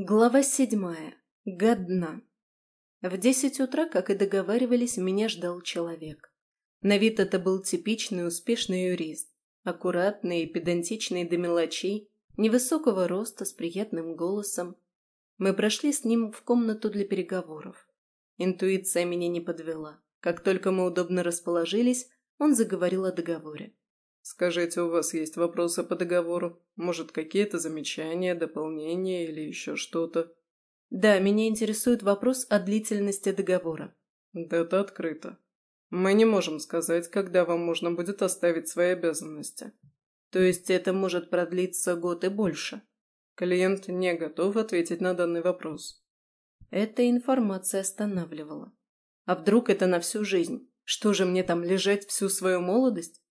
Глава седьмая. Годна. В десять утра, как и договаривались, меня ждал человек. На вид это был типичный успешный юрист. Аккуратный и педантичный до мелочей, невысокого роста, с приятным голосом. Мы прошли с ним в комнату для переговоров. Интуиция меня не подвела. Как только мы удобно расположились, он заговорил о договоре. Скажите, у вас есть вопросы по договору? Может, какие-то замечания, дополнения или еще что-то? Да, меня интересует вопрос о длительности договора. Это открыто. Мы не можем сказать, когда вам можно будет оставить свои обязанности. То есть это может продлиться год и больше? Клиент не готов ответить на данный вопрос. Эта информация останавливала. А вдруг это на всю жизнь? Что же мне там лежать всю свою молодость?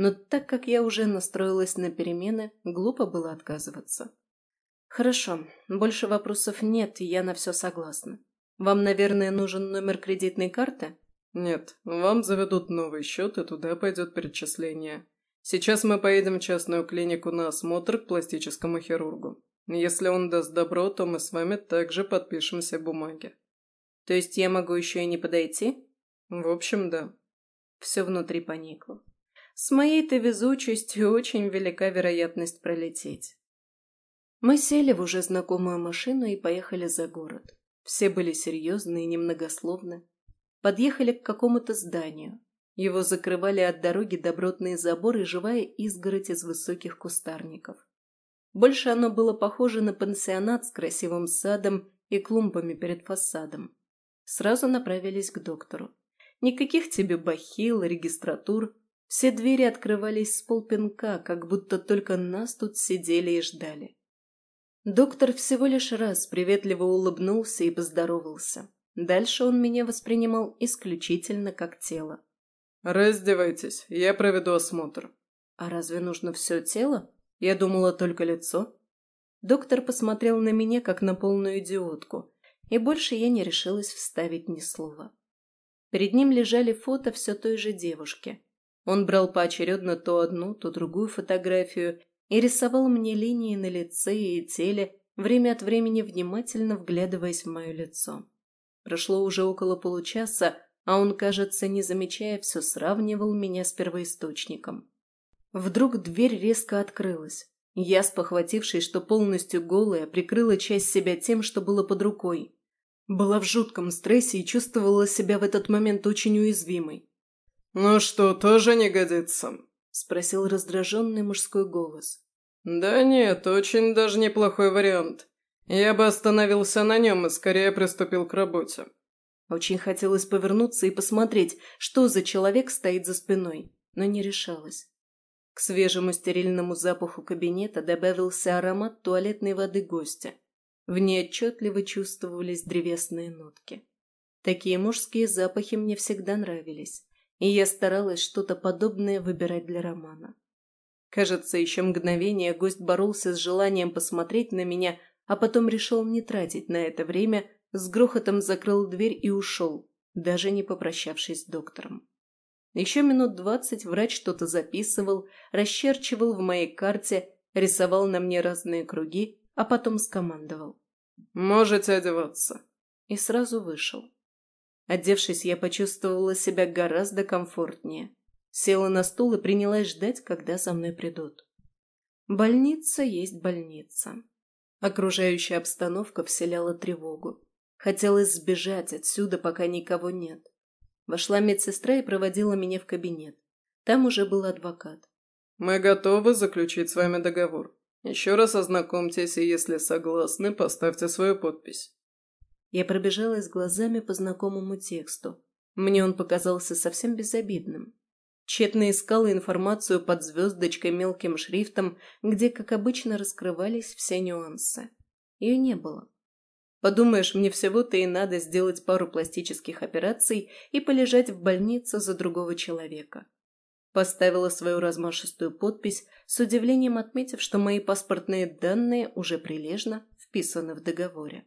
Но так как я уже настроилась на перемены, глупо было отказываться. «Хорошо, больше вопросов нет, я на все согласна. Вам, наверное, нужен номер кредитной карты?» «Нет, вам заведут новый счет, и туда пойдет перечисление. Сейчас мы поедем в частную клинику на осмотр к пластическому хирургу. Если он даст добро, то мы с вами также подпишем все бумаги». «То есть я могу еще и не подойти?» «В общем, да». Все внутри поникло. С моей-то везучестью очень велика вероятность пролететь. Мы сели в уже знакомую машину и поехали за город. Все были серьезны и немногословны. Подъехали к какому-то зданию. Его закрывали от дороги добротные заборы живая изгородь из высоких кустарников. Больше оно было похоже на пансионат с красивым садом и клумбами перед фасадом. Сразу направились к доктору. Никаких тебе бахил, регистратур, все двери открывались с полпинка, как будто только нас тут сидели и ждали. Доктор всего лишь раз приветливо улыбнулся и поздоровался. Дальше он меня воспринимал исключительно как тело. «Раздевайтесь, я проведу осмотр». «А разве нужно все тело? Я думала только лицо». Доктор посмотрел на меня, как на полную идиотку, и больше я не решилась вставить ни слова. Перед ним лежали фото все той же девушки – он брал поочередно то одну, то другую фотографию и рисовал мне линии на лице и теле, время от времени внимательно вглядываясь в мое лицо. Прошло уже около получаса, а он, кажется, не замечая, все сравнивал меня с первоисточником. Вдруг дверь резко открылась. Я, спохватившись, что полностью голая, прикрыла часть себя тем, что было под рукой. Была в жутком стрессе и чувствовала себя в этот момент очень уязвимой. «Ну что, тоже не годится?» – спросил раздраженный мужской голос. «Да нет, очень даже неплохой вариант. Я бы остановился на нем и скорее приступил к работе». Очень хотелось повернуться и посмотреть, что за человек стоит за спиной, но не решалась. К свежему стерильному запаху кабинета добавился аромат туалетной воды гостя. В ней отчетливо чувствовались древесные нотки. Такие мужские запахи мне всегда нравились и я старалась что-то подобное выбирать для романа. Кажется, еще мгновение гость боролся с желанием посмотреть на меня, а потом решил не тратить на это время, с грохотом закрыл дверь и ушел, даже не попрощавшись с доктором. Еще минут двадцать врач что-то записывал, расчерчивал в моей карте, рисовал на мне разные круги, а потом скомандовал. «Можете одеваться». И сразу вышел. Одевшись, я почувствовала себя гораздо комфортнее. Села на стул и принялась ждать, когда за мной придут. Больница есть больница. Окружающая обстановка вселяла тревогу. Хотелось сбежать отсюда, пока никого нет. Вошла медсестра и проводила меня в кабинет. Там уже был адвокат. «Мы готовы заключить с вами договор. Еще раз ознакомьтесь, и если согласны, поставьте свою подпись». Я пробежалась глазами по знакомому тексту. Мне он показался совсем безобидным. Тщетно искала информацию под звездочкой мелким шрифтом, где, как обычно, раскрывались все нюансы. Ее не было. Подумаешь, мне всего-то и надо сделать пару пластических операций и полежать в больнице за другого человека. Поставила свою размашистую подпись, с удивлением отметив, что мои паспортные данные уже прилежно вписаны в договоре.